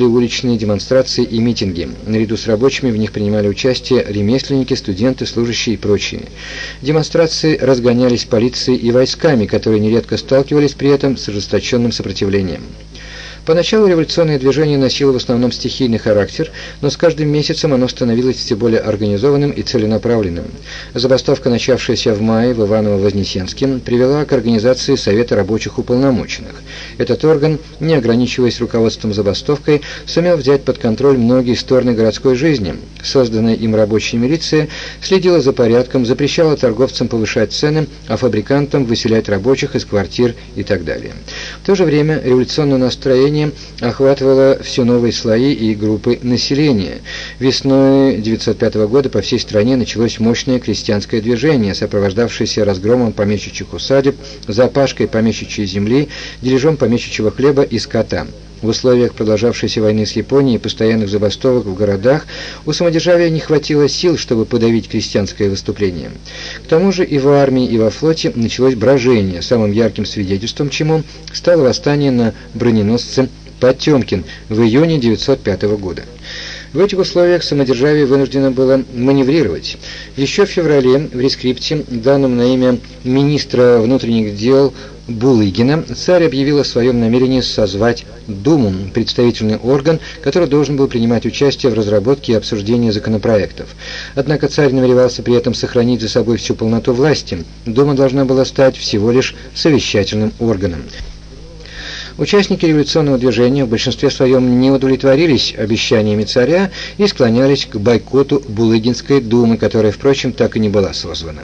уличные демонстрации и митинги. Наряду с рабочими в них принимали участие ремесленники, студенты, служащие и прочие. Демонстрации разгонялись полицией и войсками, которые нередко сталкивались при этом с ожесточенным сопротивлением. Поначалу революционное движение носило в основном стихийный характер, но с каждым месяцем оно становилось все более организованным и целенаправленным. Забастовка, начавшаяся в мае в Иваново-Вознесенске, привела к организации Совета рабочих уполномоченных. Этот орган, не ограничиваясь руководством забастовкой, сумел взять под контроль многие стороны городской жизни. Созданная им рабочая милиция следила за порядком, запрещала торговцам повышать цены, а фабрикантам выселять рабочих из квартир и так далее. В то же время революционное настроение движение охватывало все новые слои и группы населения. Весной 1905 года по всей стране началось мощное крестьянское движение, сопровождавшееся разгромом помещичьих усадеб, запашкой помещичьей земли, дележом помещичьего хлеба и скота. В условиях продолжавшейся войны с Японией и постоянных забастовок в городах у самодержавия не хватило сил, чтобы подавить крестьянское выступление. К тому же и в армии, и во флоте началось брожение, самым ярким свидетельством чему стало восстание на броненосце Потемкин в июне 1905 года. В этих условиях самодержавие вынуждено было маневрировать. Еще в феврале в рескрипте, данном на имя министра внутренних дел Булыгина, царь объявил о своем намерении созвать Думу, представительный орган, который должен был принимать участие в разработке и обсуждении законопроектов. Однако царь намеревался при этом сохранить за собой всю полноту власти. Дума должна была стать всего лишь совещательным органом. Участники революционного движения в большинстве своем не удовлетворились обещаниями царя и склонялись к бойкоту Булыгинской думы, которая, впрочем, так и не была созвана.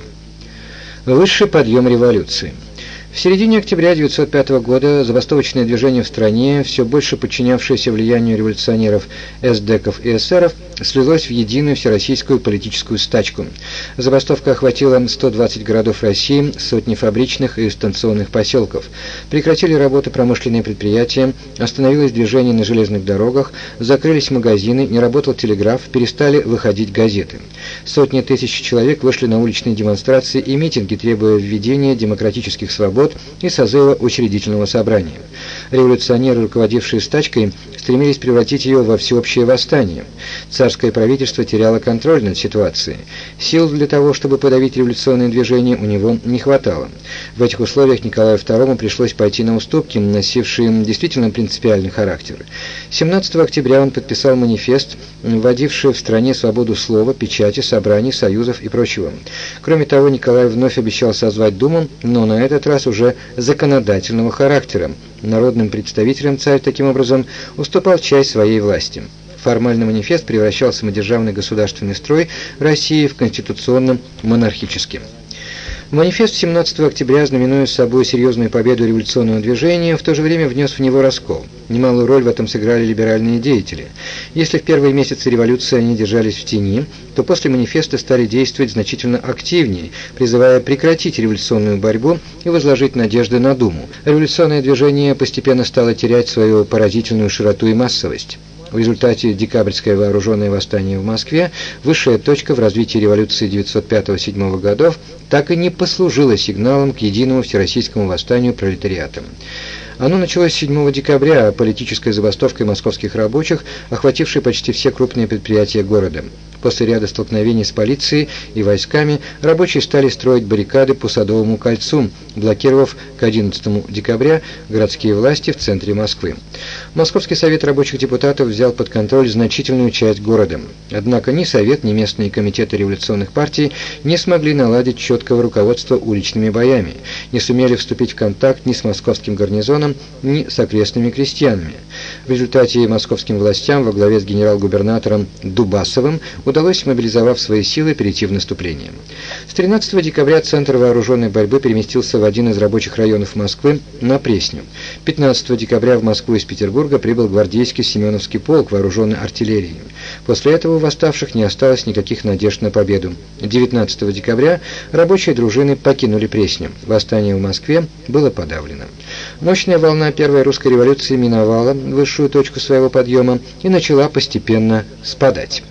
Высший подъем революции – в середине октября 1905 года забастовочное движение в стране, все больше подчинявшееся влиянию революционеров, эсдеков и эсеров, слилось в единую всероссийскую политическую стачку. Забастовка охватила 120 городов России, сотни фабричных и станционных поселков. Прекратили работу промышленные предприятия, остановилось движение на железных дорогах, закрылись магазины, не работал телеграф, перестали выходить газеты. Сотни тысяч человек вышли на уличные демонстрации и митинги, требуя введения демократических свобод свобод и созыва учредительного собрания. Революционеры, руководившие стачкой, стремились превратить ее во всеобщее восстание. Царское правительство теряло контроль над ситуацией. Сил для того, чтобы подавить революционное движение, у него не хватало. В этих условиях Николаю II пришлось пойти на уступки, носившие действительно принципиальный характер. 17 октября он подписал манифест, вводивший в стране свободу слова, печати, собраний, союзов и прочего. Кроме того, Николай вновь обещал созвать Думу, но на этот раз уже законодательного характера. Народным представителям царь таким образом уступал часть своей власти. Формально манифест превращал самодержавный государственный строй России в конституционно-монархический. Манифест 17 октября, знаменуя собой серьезную победу революционного движения, в то же время внес в него раскол. Немалую роль в этом сыграли либеральные деятели. Если в первые месяцы революции они держались в тени, то после манифеста стали действовать значительно активнее, призывая прекратить революционную борьбу и возложить надежды на Думу. Революционное движение постепенно стало терять свою поразительную широту и массовость. В результате декабрьское вооруженное восстание в Москве, высшая точка в развитии революции 1905-1907 годов, так и не послужило сигналом к единому всероссийскому восстанию пролетариата. Оно началось 7 декабря политической забастовкой московских рабочих, охватившей почти все крупные предприятия города. После ряда столкновений с полицией и войсками рабочие стали строить баррикады по Садовому кольцу, блокировав к 11 декабря городские власти в центре Москвы. Московский совет рабочих депутатов взял под контроль значительную часть города. Однако ни совет, ни местные комитеты революционных партий не смогли наладить четкого руководства уличными боями, не сумели вступить в контакт ни с московским гарнизоном, ни с окрестными крестьянами. В результате московским властям во главе с генерал-губернатором Дубасовым удалось, мобилизовав свои силы, перейти в наступление. С 13 декабря Центр вооруженной борьбы переместился в один из рабочих районов Москвы на Пресню. 15 декабря в Москву из Петербурга прибыл гвардейский Семеновский полк, вооруженный артиллерией. После этого у восставших не осталось никаких надежд на победу. 19 декабря рабочие дружины покинули Пресню. Восстание в Москве было подавлено. Мощная волна Первой русской революции миновала высшую точку своего подъема и начала постепенно спадать.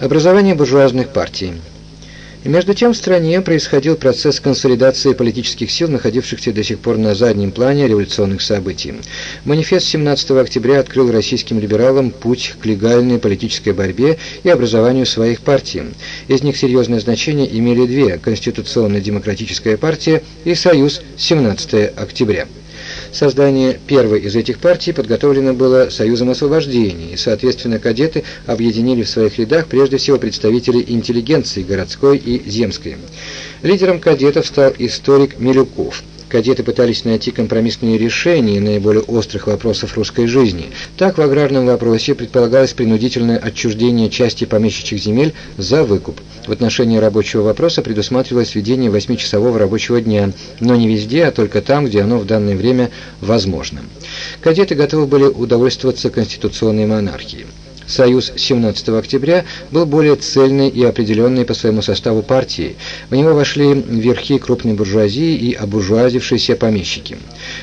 Образование буржуазных партий. Между тем в стране происходил процесс консолидации политических сил, находившихся до сих пор на заднем плане революционных событий. Манифест 17 октября открыл российским либералам путь к легальной политической борьбе и образованию своих партий. Из них серьезное значение имели две – Конституционно-демократическая партия и Союз 17 октября. Создание первой из этих партий подготовлено было Союзом освобождения, и, соответственно, кадеты объединили в своих рядах прежде всего представителей интеллигенции городской и земской. Лидером кадетов стал историк Милюков – кадеты пытались найти компромиссные решения наиболее острых вопросов русской жизни. Так, в аграрном вопросе предполагалось принудительное отчуждение части помещичьих земель за выкуп. В отношении рабочего вопроса предусматривалось введение восьмичасового рабочего дня, но не везде, а только там, где оно в данное время возможно. Кадеты готовы были удовольствоваться конституционной монархией. Союз 17 октября был более цельной и определенной по своему составу партией. В него вошли верхи крупной буржуазии и обуржуазившиеся помещики.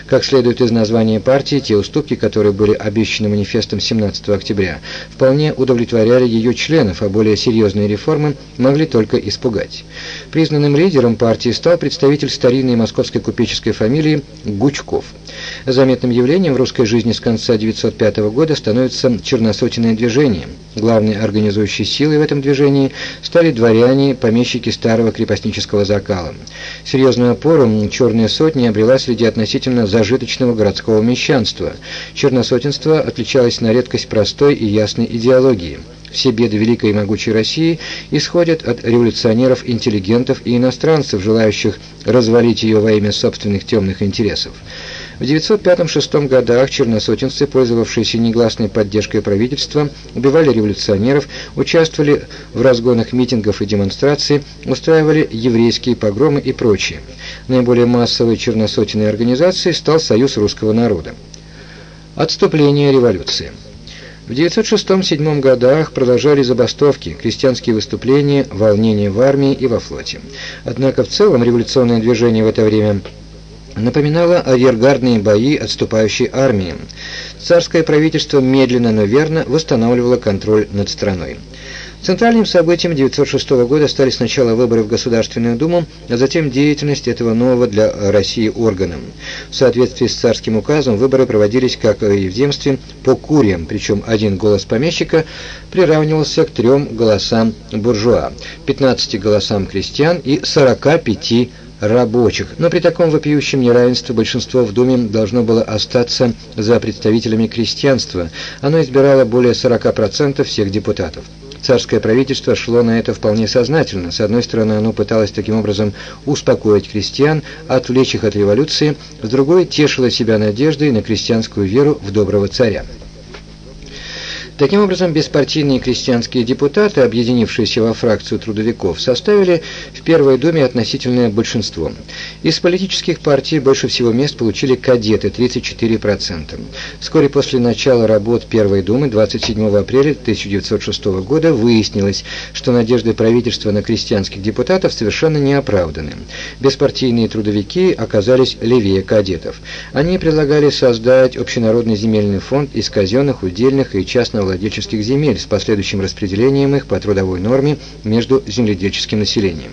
Как следует из названия партии, те уступки, которые были обещаны манифестом 17 октября, вполне удовлетворяли ее членов, а более серьезные реформы могли только испугать. Признанным лидером партии стал представитель старинной московской купеческой фамилии Гучков. Заметным явлением в русской жизни с конца 1905 года становится черносотенное движение. Главной организующей силой в этом движении стали дворяне, помещики старого крепостнического закала. Серьезную опору «Черная сотня» обрела среди относительно зажиточного городского мещанства. Черносотенство отличалось на редкость простой и ясной идеологией. Все беды великой и могучей России исходят от революционеров-интеллигентов и иностранцев, желающих развалить ее во имя собственных темных интересов. В 905-6 годах черносотенцы, пользовавшиеся негласной поддержкой правительства, убивали революционеров, участвовали в разгонах митингов и демонстраций, устраивали еврейские погромы и прочее. Наиболее массовой черносотенной организацией стал Союз русского народа. Отступление революции. В 906-7 годах продолжались забастовки, крестьянские выступления, волнения в армии и во флоте. Однако в целом революционное движение в это время напоминала арьергардные бои отступающей армии. Царское правительство медленно, но верно восстанавливало контроль над страной. Центральным событием 1906 года стали сначала выборы в Государственную Думу, а затем деятельность этого нового для России органа. В соответствии с царским указом выборы проводились, как и в земстве, по куриям, причем один голос помещика приравнивался к трем голосам буржуа, 15 голосам крестьян и 45 рабочих, но при таком вопиющем неравенстве большинство в Думе должно было остаться за представителями крестьянства. Оно избирало более 40% всех депутатов. Царское правительство шло на это вполне сознательно. С одной стороны, оно пыталось таким образом успокоить крестьян, отвлечь их от революции, с другой тешило себя надеждой на крестьянскую веру в доброго царя. Таким образом, беспартийные крестьянские депутаты, объединившиеся во фракцию трудовиков, составили в Первой Думе относительное большинство. Из политических партий больше всего мест получили кадеты – 34%. Вскоре после начала работ Первой Думы, 27 апреля 1906 года, выяснилось, что надежды правительства на крестьянских депутатов совершенно не оправданы. Беспартийные трудовики оказались левее кадетов. Они предлагали создать общенародный земельный фонд из казенных, удельных и частного владельческих земель с последующим распределением их по трудовой норме между земледельческим населением.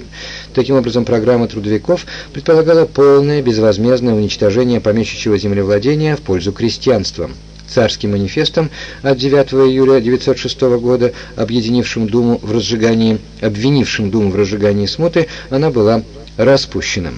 Таким образом, программа трудовиков предполагала полное безвозмездное уничтожение помещичьего землевладения в пользу крестьянства. Царским манифестом от 9 июля 1906 года, объединившим Думу в разжигании, обвинившим Думу в разжигании смуты, она была распущена.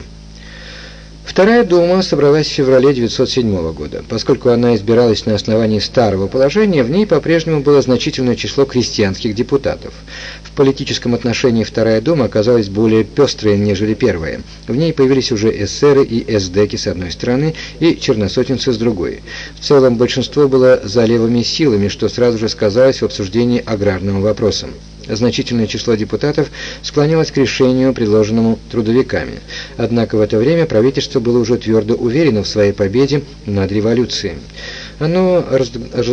Вторая дума собралась в феврале 1907 года. Поскольку она избиралась на основании старого положения, в ней по-прежнему было значительное число крестьянских депутатов. В политическом отношении Вторая дума оказалась более пестрой, нежели первая. В ней появились уже эсеры и эсдеки с одной стороны и черносотенцы с другой. В целом большинство было за левыми силами, что сразу же сказалось в обсуждении аграрного вопроса значительное число депутатов склонялось к решению, предложенному трудовиками. Однако в это время правительство было уже твердо уверено в своей победе над революцией. Оно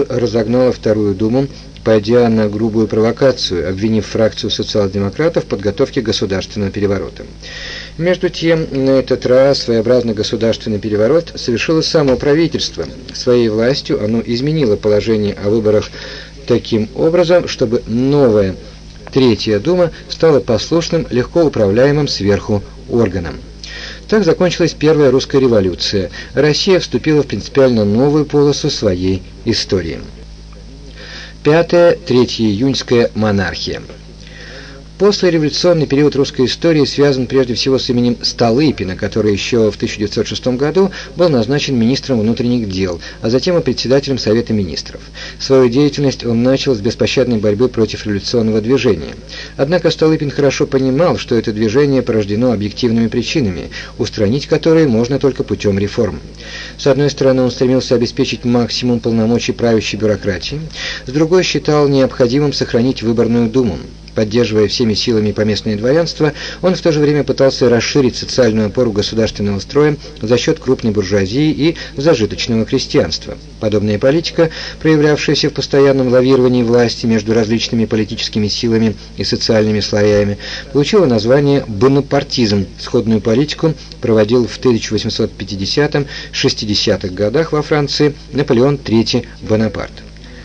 разогнало Вторую Думу, пойдя на грубую провокацию, обвинив фракцию социал-демократов в подготовке государственного переворота. Между тем, на этот раз своеобразный государственный переворот совершило само правительство. Своей властью оно изменило положение о выборах таким образом, чтобы новое Третья Дума стала послушным, легко управляемым сверху органом. Так закончилась Первая русская революция. Россия вступила в принципиально новую полосу своей истории. Пятая, июньская монархия. Послереволюционный период русской истории связан прежде всего с именем Столыпина, который еще в 1906 году был назначен министром внутренних дел, а затем и председателем Совета министров. Свою деятельность он начал с беспощадной борьбы против революционного движения. Однако Столыпин хорошо понимал, что это движение порождено объективными причинами, устранить которые можно только путем реформ. С одной стороны, он стремился обеспечить максимум полномочий правящей бюрократии, с другой считал необходимым сохранить выборную думу. Поддерживая всеми силами поместное дворянство, он в то же время пытался расширить социальную опору государственного строя за счет крупной буржуазии и зажиточного крестьянства. Подобная политика, проявлявшаяся в постоянном лавировании власти между различными политическими силами и социальными слоями, получила название «бонапартизм». Сходную политику проводил в 1850-60-х годах во Франции Наполеон III Бонапарт.